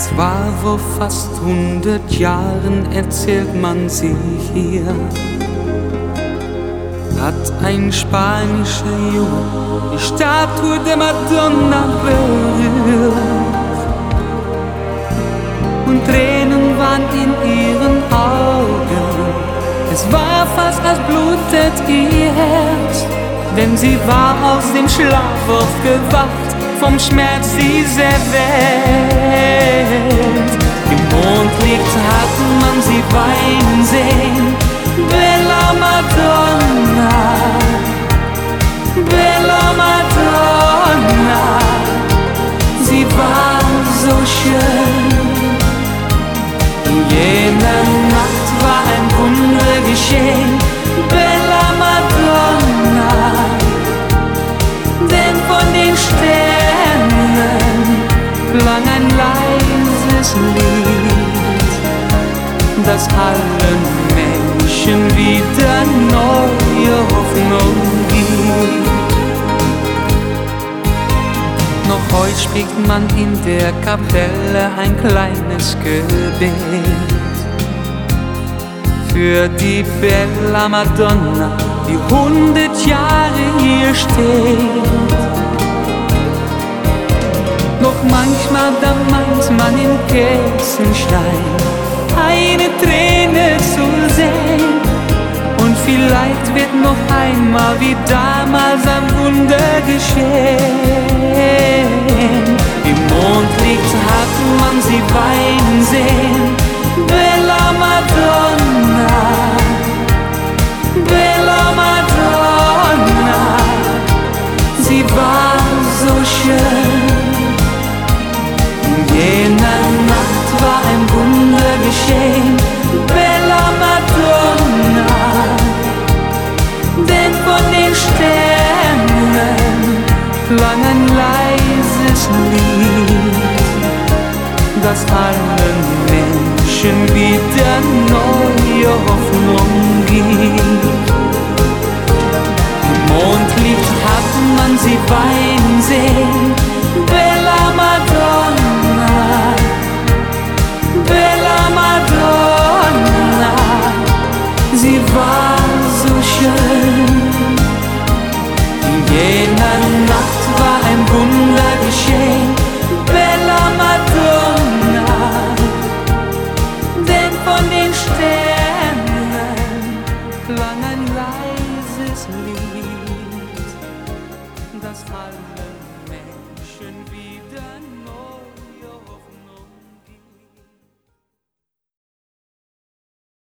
Es war vor fast hundert Jahren, erzählt man sie hier. Hat ein spanischer Junge die Statue der Madonna berührt. Und Tränen waren in ihren Augen. Es war fast, als blutet ihr Herz, denn sie war aus dem Schlaf aufgewacht, vom Schmerz dieser Welt. Im Mondlicht hat man sie weinen sehen, Bella Madonna, Bella Madonna, sie war so schön. In jener Nacht war ein Wunder geschehen, Bella Madonna, denn von den Sternen klang ein leises Lied, das allen Menschen wieder neue Hoffnung gibt. Noch heute spricht man in der Kapelle ein kleines Gebet für die Bella Madonna, die hundert Jahre hier steht. Manchmal, da meint man in Kerzenstein eine Träne zu sehen. Und vielleicht wird noch einmal wie damals ein Wunder geschehen. Im Mondlicht hat man sie weinen sehen. Klang ein leises Lied, das allen Menschen wieder neue Hoffnung gibt. Im Mondlicht hat man sie weinen sehen, Bella Madonna, Bella Madonna, sie war